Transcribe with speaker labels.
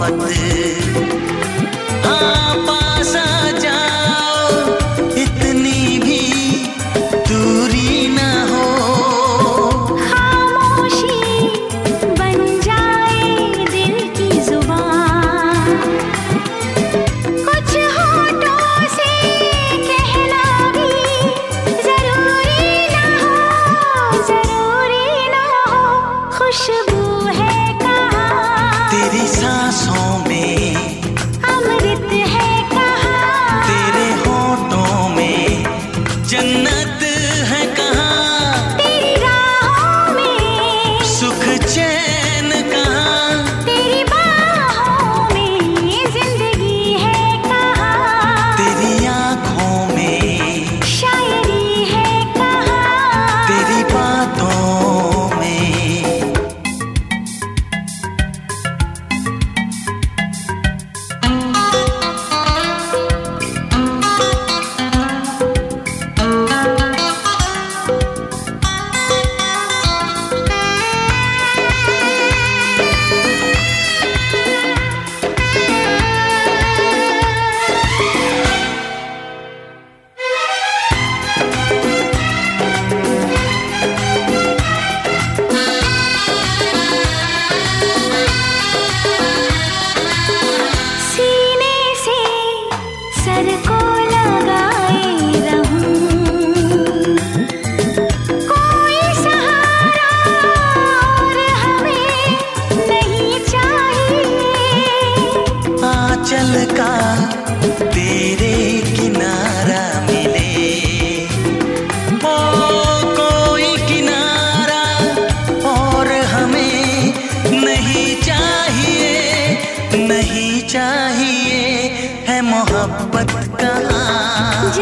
Speaker 1: like this. मोहब्बत का